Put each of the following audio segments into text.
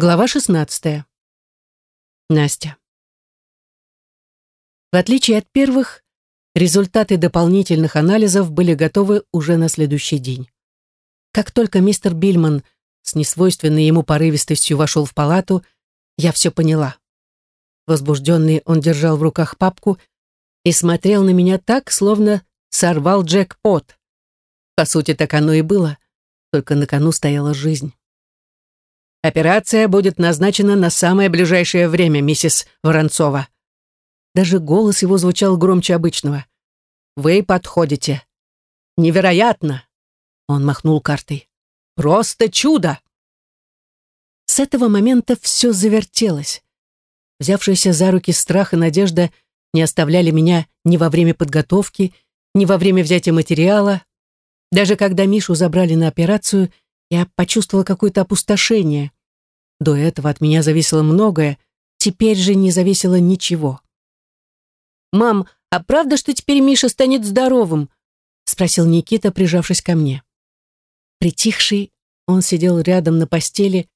Глава 16. Настя. В отличие от первых, результаты дополнительных анализов были готовы уже на следующий день. Как только мистер Бильман с несвойственной ему порывистостью вошел в палату, я все поняла. Возбужденный он держал в руках папку и смотрел на меня так, словно сорвал джекпот. По сути, так оно и было, только на кону стояла жизнь. Операция будет назначена на самое ближайшее время, миссис Воронцова. Даже голос его звучал громче обычного. Вы подходите. Невероятно! Он махнул картой. Просто чудо! С этого момента все завертелось. Взявшиеся за руки страх и надежда не оставляли меня ни во время подготовки, ни во время взятия материала. Даже когда Мишу забрали на операцию, я почувствовала какое-то опустошение. До этого от меня зависело многое, теперь же не зависело ничего. «Мам, а правда, что теперь Миша станет здоровым?» спросил Никита, прижавшись ко мне. Притихший, он сидел рядом на постели,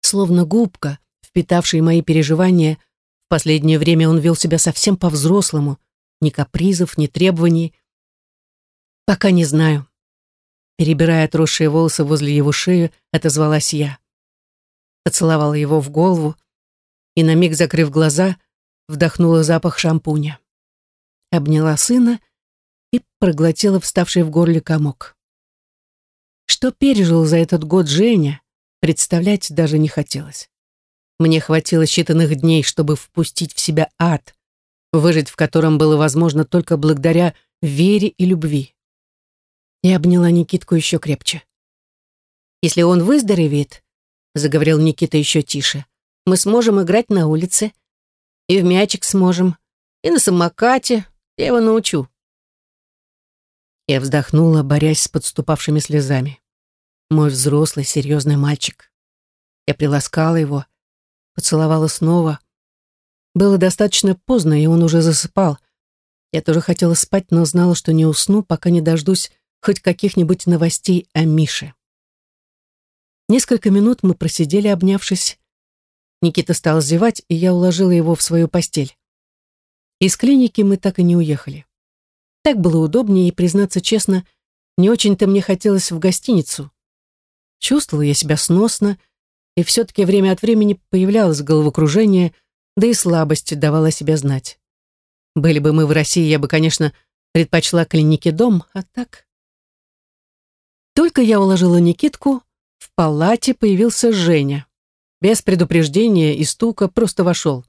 словно губка, впитавший мои переживания. В последнее время он вел себя совсем по-взрослому, ни капризов, ни требований. «Пока не знаю», Перебирая отросшие волосы возле его шеи, отозвалась я. Поцеловала его в голову и, на миг закрыв глаза, вдохнула запах шампуня. Обняла сына и проглотила вставший в горле комок. Что пережил за этот год Женя, представлять даже не хотелось. Мне хватило считанных дней, чтобы впустить в себя ад, выжить в котором было возможно только благодаря вере и любви и обняла Никитку еще крепче. «Если он выздоровеет», — заговорил Никита еще тише, «мы сможем играть на улице. И в мячик сможем, и на самокате. Я его научу». Я вздохнула, борясь с подступавшими слезами. Мой взрослый, серьезный мальчик. Я приласкала его, поцеловала снова. Было достаточно поздно, и он уже засыпал. Я тоже хотела спать, но знала, что не усну, пока не дождусь хоть каких-нибудь новостей о Мише. Несколько минут мы просидели, обнявшись. Никита стал зевать, и я уложила его в свою постель. Из клиники мы так и не уехали. Так было удобнее, и, признаться честно, не очень-то мне хотелось в гостиницу. Чувствовала я себя сносно, и все-таки время от времени появлялось головокружение, да и слабость давала себя знать. Были бы мы в России, я бы, конечно, предпочла клинике дом, а так... Только я уложила Никитку, в палате появился Женя. Без предупреждения и стука просто вошел.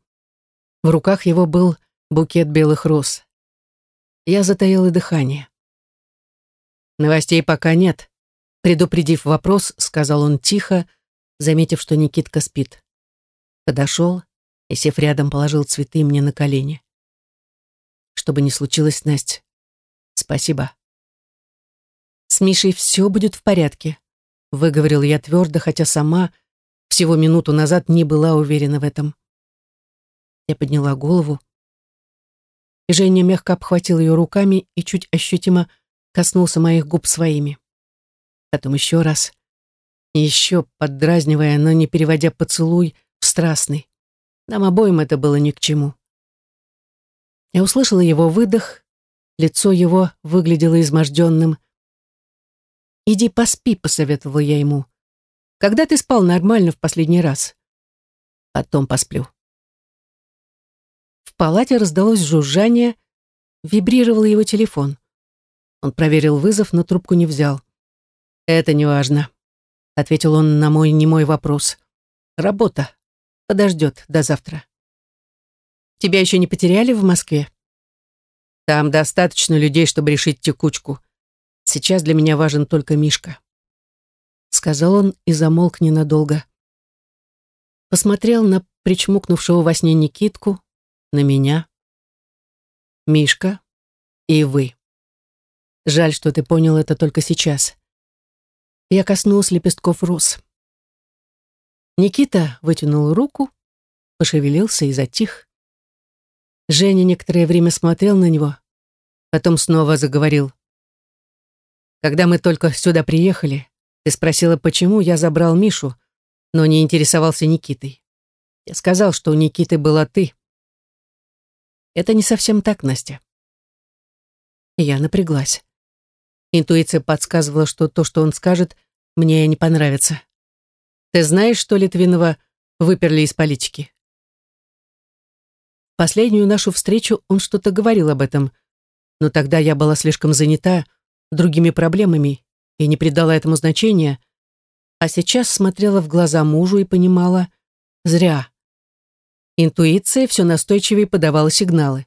В руках его был букет белых роз. Я затаила дыхание. «Новостей пока нет», — предупредив вопрос, сказал он тихо, заметив, что Никитка спит. Подошел и, сев рядом, положил цветы мне на колени. «Что бы ни случилось, Настя, спасибо». «С Мишей все будет в порядке», — выговорил я твердо, хотя сама всего минуту назад не была уверена в этом. Я подняла голову. И Женя мягко обхватил ее руками и чуть ощутимо коснулся моих губ своими. Потом еще раз. Еще, поддразнивая, но не переводя поцелуй в страстный. Нам обоим это было ни к чему. Я услышала его выдох, лицо его выглядело изможденным, «Иди поспи», — посоветовала я ему. «Когда ты спал нормально в последний раз?» «Потом посплю». В палате раздалось жужжание, вибрировал его телефон. Он проверил вызов, но трубку не взял. «Это не важно», — ответил он на мой немой вопрос. «Работа. Подождет до завтра». «Тебя еще не потеряли в Москве?» «Там достаточно людей, чтобы решить текучку. Сейчас для меня важен только Мишка. Сказал он и замолк ненадолго. Посмотрел на причмокнувшего во сне Никитку, на меня. Мишка и вы. Жаль, что ты понял это только сейчас. Я коснулась лепестков роз. Никита вытянул руку, пошевелился и затих. Женя некоторое время смотрел на него, потом снова заговорил. Когда мы только сюда приехали, ты спросила, почему я забрал Мишу. но не интересовался Никитой. Я сказал, что у Никиты была ты. Это не совсем так, Настя. Я напряглась. Интуиция подсказывала, что то, что он скажет, мне не понравится. Ты знаешь, что Литвинова выперли из политики? Последнюю нашу встречу он что-то говорил об этом, но тогда я была слишком занята другими проблемами и не придала этому значения, а сейчас смотрела в глаза мужу и понимала, зря. Интуиция все настойчивее подавала сигналы.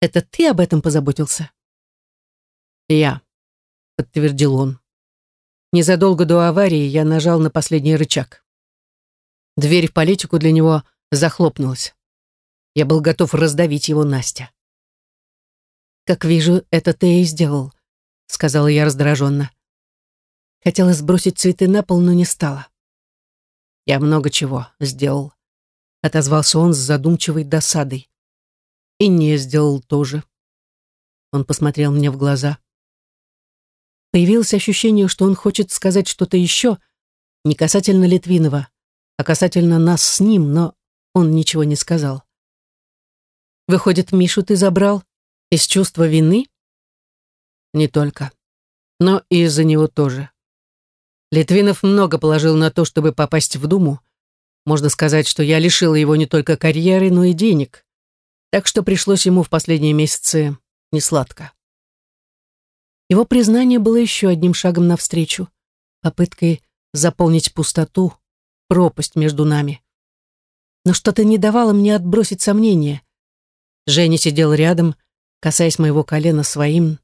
«Это ты об этом позаботился?» «Я», — подтвердил он. Незадолго до аварии я нажал на последний рычаг. Дверь в политику для него захлопнулась. Я был готов раздавить его Настя. «Как вижу, это ты и сделал», — сказала я раздраженно. Хотела сбросить цветы на пол, но не стала. «Я много чего сделал», — отозвался он с задумчивой досадой. «И не сделал тоже». Он посмотрел мне в глаза. Появилось ощущение, что он хочет сказать что-то еще, не касательно Литвинова, а касательно нас с ним, но он ничего не сказал. «Выходит, Мишу ты забрал из чувства вины?» «Не только, но и из-за него тоже. Литвинов много положил на то, чтобы попасть в Думу. Можно сказать, что я лишила его не только карьеры, но и денег. Так что пришлось ему в последние месяцы несладко. Его признание было еще одним шагом навстречу, попыткой заполнить пустоту, пропасть между нами. Но что-то не давало мне отбросить сомнения. Женя сидел рядом, касаясь моего колена своим.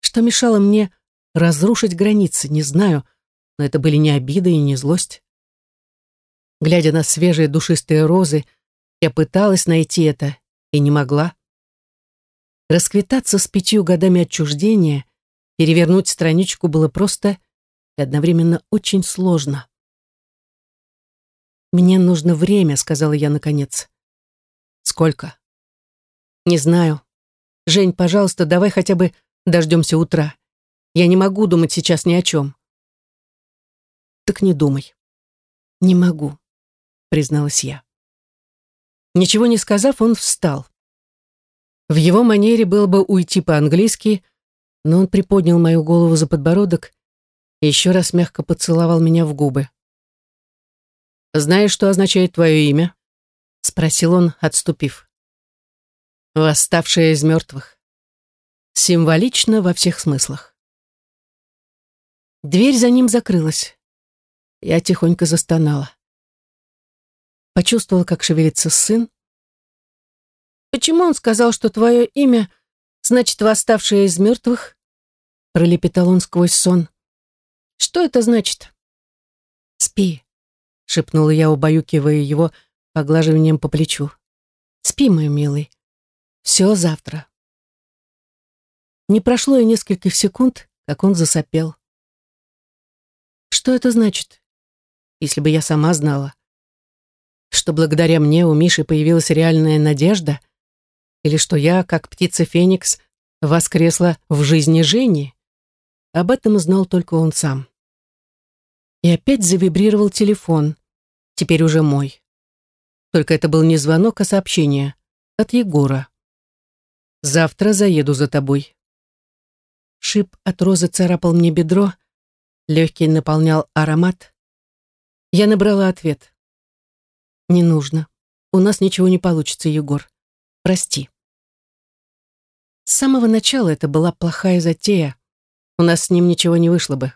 Что мешало мне разрушить границы, не знаю, но это были не обиды и не злость. Глядя на свежие душистые розы, я пыталась найти это и не могла. Расквитаться с пятью годами отчуждения, перевернуть страничку было просто и одновременно очень сложно. «Мне нужно время», — сказала я наконец. «Сколько?» «Не знаю. Жень, пожалуйста, давай хотя бы дождемся утра. Я не могу думать сейчас ни о чем». «Так не думай». «Не могу», — призналась я. Ничего не сказав, он встал. В его манере было бы уйти по-английски, но он приподнял мою голову за подбородок и еще раз мягко поцеловал меня в губы. «Знаешь, что означает твое имя?» — спросил он, отступив. «Восставшая из мертвых. Символично во всех смыслах». Дверь за ним закрылась. Я тихонько застонала. Почувствовала, как шевелится сын. «Почему он сказал, что твое имя значит восставшая из мертвых?» Пролепетал он сквозь сон. «Что это значит?» «Спи», шепнула я, убаюкивая его поглаживанием по плечу. «Спи, мой милый. Все завтра». Не прошло и нескольких секунд, как он засопел. Что это значит? Если бы я сама знала. Что благодаря мне у Миши появилась реальная надежда? Или что я, как птица Феникс, воскресла в жизни Жени? Об этом знал только он сам. И опять завибрировал телефон теперь уже мой. Только это был не звонок, а сообщение от Егора. «Завтра заеду за тобой». Шип от розы царапал мне бедро, легкий наполнял аромат. Я набрала ответ. «Не нужно. У нас ничего не получится, Егор. Прости». С самого начала это была плохая затея. У нас с ним ничего не вышло бы.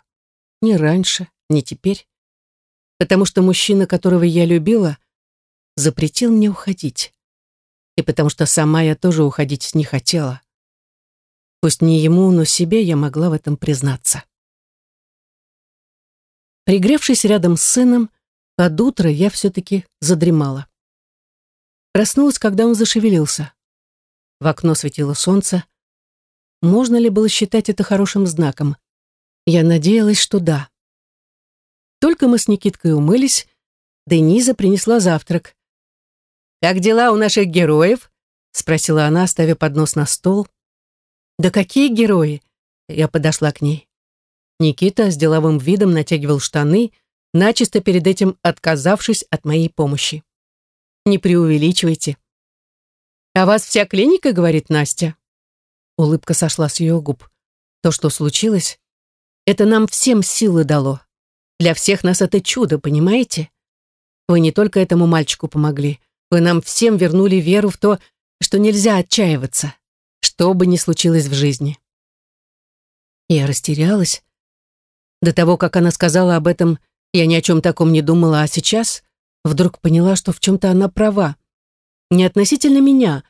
Ни раньше, ни теперь потому что мужчина, которого я любила, запретил мне уходить. И потому что сама я тоже уходить не хотела. Пусть не ему, но себе я могла в этом признаться. Пригревшись рядом с сыном, под утро я все-таки задремала. Проснулась, когда он зашевелился. В окно светило солнце. Можно ли было считать это хорошим знаком? Я надеялась, что да. Только мы с Никиткой умылись, Дениза принесла завтрак. «Как дела у наших героев?» — спросила она, ставя поднос на стол. «Да какие герои?» — я подошла к ней. Никита с деловым видом натягивал штаны, начисто перед этим отказавшись от моей помощи. Не преувеличивайте. «А вас вся клиника, — говорит Настя?» Улыбка сошла с ее губ. То, что случилось, это нам всем силы дало. Для всех нас это чудо, понимаете? Вы не только этому мальчику помогли, вы нам всем вернули веру в то, что нельзя отчаиваться, что бы ни случилось в жизни. Я растерялась. До того, как она сказала об этом, я ни о чем таком не думала, а сейчас вдруг поняла, что в чем-то она права. Не относительно меня,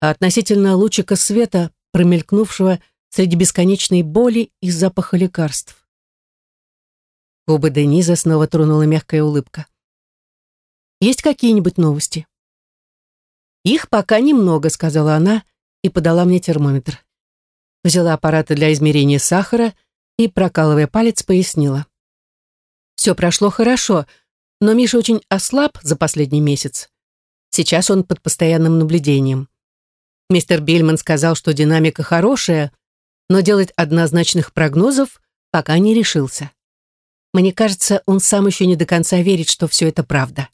а относительно лучика света, промелькнувшего среди бесконечной боли и запаха лекарств. Губы Дениза снова тронула мягкая улыбка. «Есть какие-нибудь новости?» «Их пока немного», — сказала она и подала мне термометр. Взяла аппараты для измерения сахара и, прокалывая палец, пояснила. «Все прошло хорошо, но Миша очень ослаб за последний месяц. Сейчас он под постоянным наблюдением. Мистер Бельман сказал, что динамика хорошая, но делать однозначных прогнозов пока не решился. Мне кажется, он сам еще не до конца верит, что все это правда.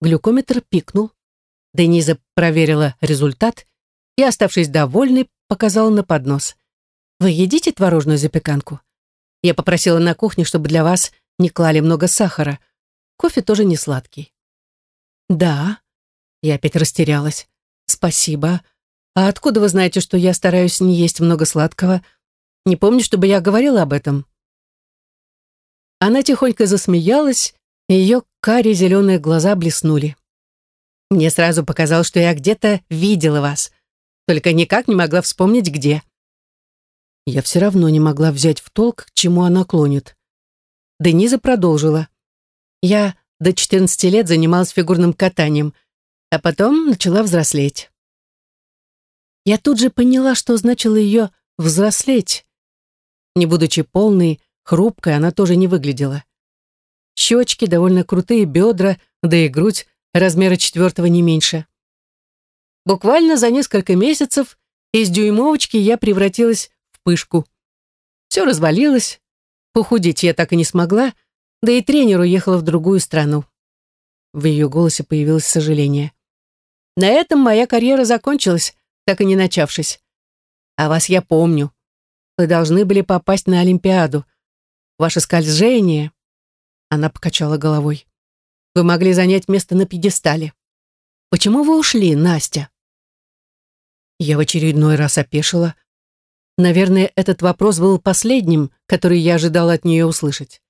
Глюкометр пикнул. Дениза проверила результат и, оставшись довольной, показала на поднос. «Вы едите творожную запеканку? Я попросила на кухне, чтобы для вас не клали много сахара. Кофе тоже не сладкий». «Да». Я опять растерялась. «Спасибо. А откуда вы знаете, что я стараюсь не есть много сладкого? Не помню, чтобы я говорила об этом». Она тихонько засмеялась, и ее карие зеленые глаза блеснули. Мне сразу показалось, что я где-то видела вас, только никак не могла вспомнить, где. Я все равно не могла взять в толк, к чему она клонит. Дениза продолжила. Я до 14 лет занималась фигурным катанием, а потом начала взрослеть. Я тут же поняла, что значило ее «взрослеть». Не будучи полной, хрупкой, она тоже не выглядела. Щечки, довольно крутые бедра, да и грудь размера четвертого не меньше. Буквально за несколько месяцев из дюймовочки я превратилась в пышку. Все развалилось, похудеть я так и не смогла, да и тренер уехала в другую страну. В ее голосе появилось сожаление. На этом моя карьера закончилась, так и не начавшись. А вас я помню. Вы должны были попасть на Олимпиаду. Ваше скольжение...» Она покачала головой. «Вы могли занять место на пьедестале. Почему вы ушли, Настя?» Я в очередной раз опешила. Наверное, этот вопрос был последним, который я ожидала от нее услышать.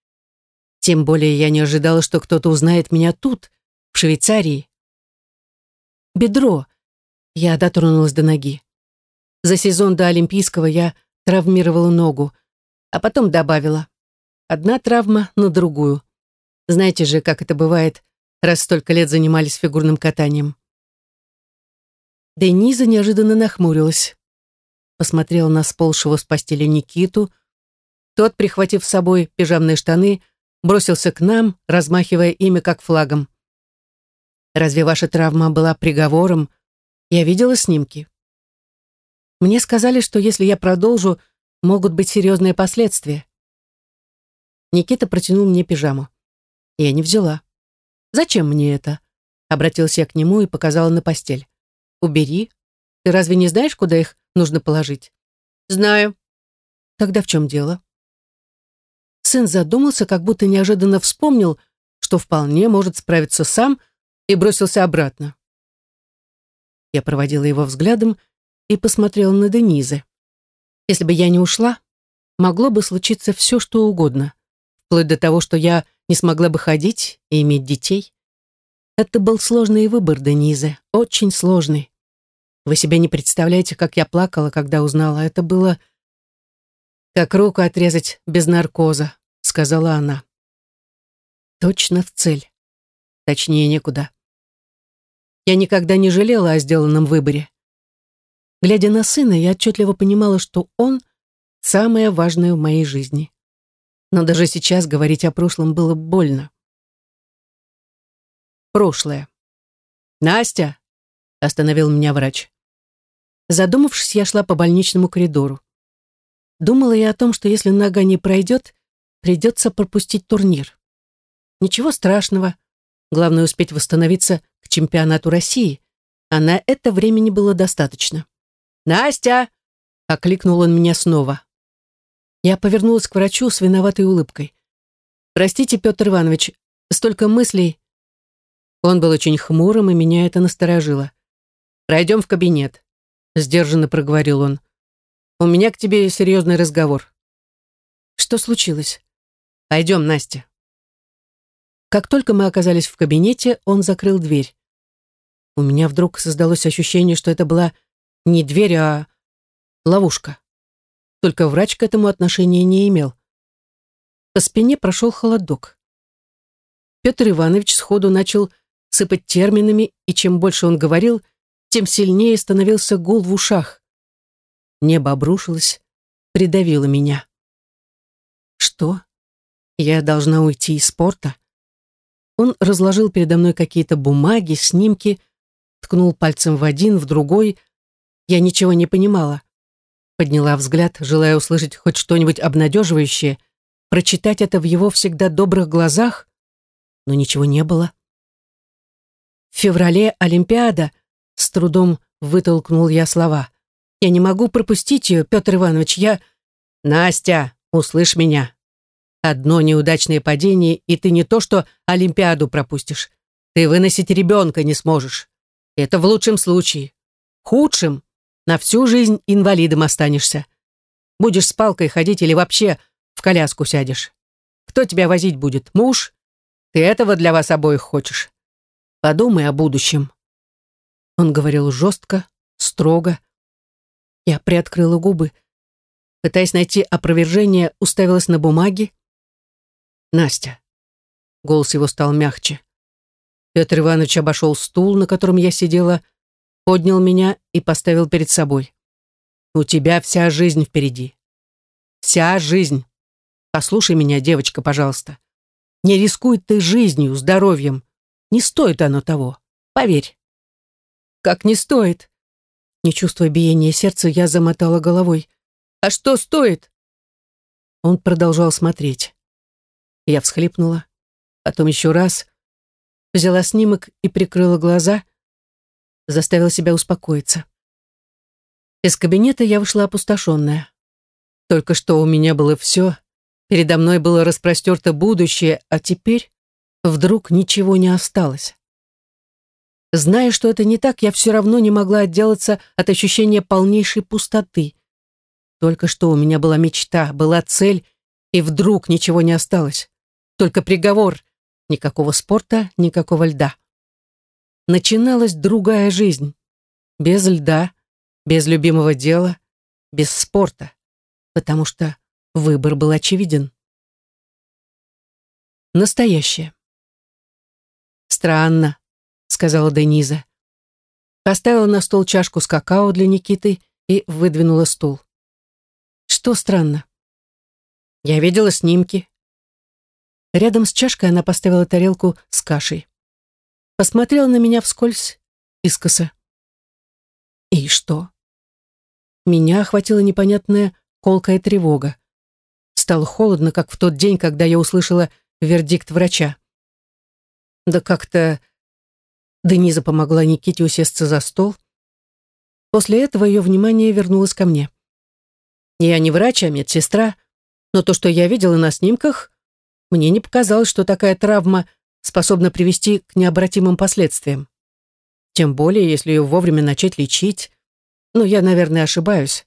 Тем более я не ожидала, что кто-то узнает меня тут, в Швейцарии. Бедро. Я дотронулась до ноги. За сезон до Олимпийского я травмировала ногу, а потом добавила. Одна травма на другую. Знаете же, как это бывает, раз столько лет занимались фигурным катанием. Дениза неожиданно нахмурилась. Посмотрела на сползшего с постели Никиту. Тот, прихватив с собой пижамные штаны, бросился к нам, размахивая ими как флагом. «Разве ваша травма была приговором? Я видела снимки. Мне сказали, что если я продолжу, могут быть серьезные последствия. Никита протянул мне пижаму. Я не взяла. «Зачем мне это?» Обратился я к нему и показала на постель. «Убери. Ты разве не знаешь, куда их нужно положить?» «Знаю». «Тогда в чем дело?» Сын задумался, как будто неожиданно вспомнил, что вполне может справиться сам, и бросился обратно. Я проводила его взглядом и посмотрела на Денизы. Если бы я не ушла, могло бы случиться все, что угодно, вплоть до того, что я не смогла бы ходить и иметь детей. Это был сложный выбор, Денизы, очень сложный. Вы себе не представляете, как я плакала, когда узнала. Это было как руку отрезать без наркоза сказала она. Точно в цель. Точнее, некуда. Я никогда не жалела о сделанном выборе. Глядя на сына, я отчетливо понимала, что он — самое важное в моей жизни. Но даже сейчас говорить о прошлом было больно. Прошлое. «Настя!» — остановил меня врач. Задумавшись, я шла по больничному коридору. Думала я о том, что если нога не пройдет, придется пропустить турнир. Ничего страшного. Главное успеть восстановиться к чемпионату России, а на это времени было достаточно. «Настя!» — окликнул он меня снова. Я повернулась к врачу с виноватой улыбкой. «Простите, Петр Иванович, столько мыслей». Он был очень хмурым, и меня это насторожило. «Пройдем в кабинет», — сдержанно проговорил он. «У меня к тебе серьезный разговор». «Что случилось?» «Пойдем, Настя». Как только мы оказались в кабинете, он закрыл дверь. У меня вдруг создалось ощущение, что это была не дверь, а ловушка. Только врач к этому отношения не имел. По спине прошел холодок. Петр Иванович сходу начал сыпать терминами, и чем больше он говорил, тем сильнее становился гул в ушах. Небо обрушилось, придавило меня. Что? Я должна уйти из спорта? Он разложил передо мной какие-то бумаги, снимки, ткнул пальцем в один, в другой. Я ничего не понимала. Подняла взгляд, желая услышать хоть что-нибудь обнадеживающее, прочитать это в его всегда добрых глазах, но ничего не было. В феврале Олимпиада, с трудом вытолкнул я слова. Я не могу пропустить ее, Петр Иванович, я... Настя, услышь меня. Одно неудачное падение, и ты не то что Олимпиаду пропустишь. Ты выносить ребенка не сможешь. Это в лучшем случае. Худшем на всю жизнь инвалидом останешься. Будешь с палкой ходить или вообще в коляску сядешь. Кто тебя возить будет? Муж? Ты этого для вас обоих хочешь? Подумай о будущем. Он говорил жестко, строго. Я приоткрыла губы. Пытаясь найти опровержение, уставилась на бумаги. Настя. Голос его стал мягче. Петр Иванович обошел стул, на котором я сидела, поднял меня и поставил перед собой. «У тебя вся жизнь впереди. Вся жизнь. Послушай меня, девочка, пожалуйста. Не рискуй ты жизнью, здоровьем. Не стоит оно того. Поверь». «Как не стоит?» Не чувствуя биения сердца, я замотала головой. «А что стоит?» Он продолжал смотреть. Я всхлипнула. Потом еще раз. Взяла снимок и прикрыла глаза заставила себя успокоиться. Из кабинета я вышла опустошенная. Только что у меня было все, передо мной было распростерто будущее, а теперь вдруг ничего не осталось. Зная, что это не так, я все равно не могла отделаться от ощущения полнейшей пустоты. Только что у меня была мечта, была цель, и вдруг ничего не осталось. Только приговор. Никакого спорта, никакого льда начиналась другая жизнь. Без льда, без любимого дела, без спорта. Потому что выбор был очевиден. Настоящее. «Странно», — сказала Дениза. Поставила на стол чашку с какао для Никиты и выдвинула стул. «Что странно?» «Я видела снимки». Рядом с чашкой она поставила тарелку с кашей посмотрел на меня вскользь, искоса. И что? Меня охватила непонятная колкая тревога. Стало холодно, как в тот день, когда я услышала вердикт врача. Да как-то Дениза помогла Никите усесться за стол. После этого ее внимание вернулось ко мне. Я не врач, а медсестра, но то, что я видела на снимках, мне не показалось, что такая травма способна привести к необратимым последствиям. Тем более, если ее вовремя начать лечить. Ну, я, наверное, ошибаюсь.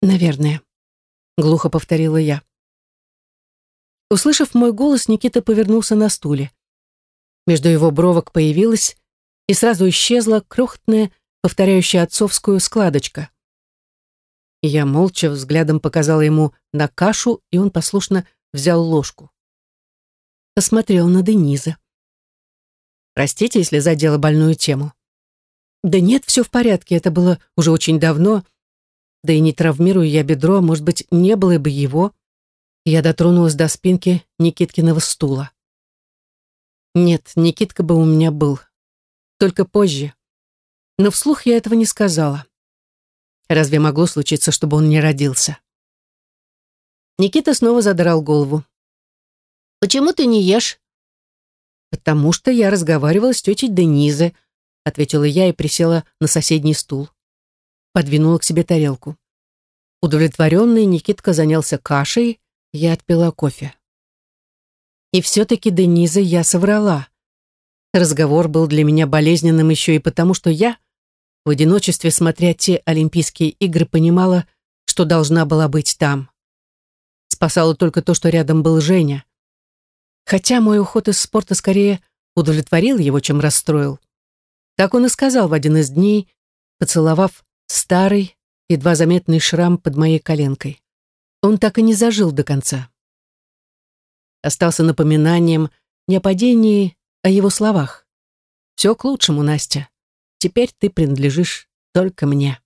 Наверное, глухо повторила я. Услышав мой голос, Никита повернулся на стуле. Между его бровок появилась и сразу исчезла крохотная, повторяющая отцовскую складочка. я молча взглядом показала ему на кашу, и он послушно взял ложку посмотрел на Дениза. «Простите, если задела больную тему». «Да нет, все в порядке, это было уже очень давно. Да и не травмирую я бедро, может быть, не было бы его». Я дотронулась до спинки Никиткиного стула. Нет, Никитка бы у меня был. Только позже. Но вслух я этого не сказала. Разве могло случиться, чтобы он не родился? Никита снова задрал голову. «Почему ты не ешь?» «Потому что я разговаривала с тетей Денизой», ответила я и присела на соседний стул. Подвинула к себе тарелку. Удовлетворенный Никитка занялся кашей, я отпила кофе. И все-таки Дениза я соврала. Разговор был для меня болезненным еще и потому, что я, в одиночестве смотря те Олимпийские игры, понимала, что должна была быть там. Спасало только то, что рядом был Женя. Хотя мой уход из спорта скорее удовлетворил его, чем расстроил. Так он и сказал в один из дней, поцеловав старый, едва заметный шрам под моей коленкой. Он так и не зажил до конца. Остался напоминанием не о падении, а его словах. «Все к лучшему, Настя. Теперь ты принадлежишь только мне».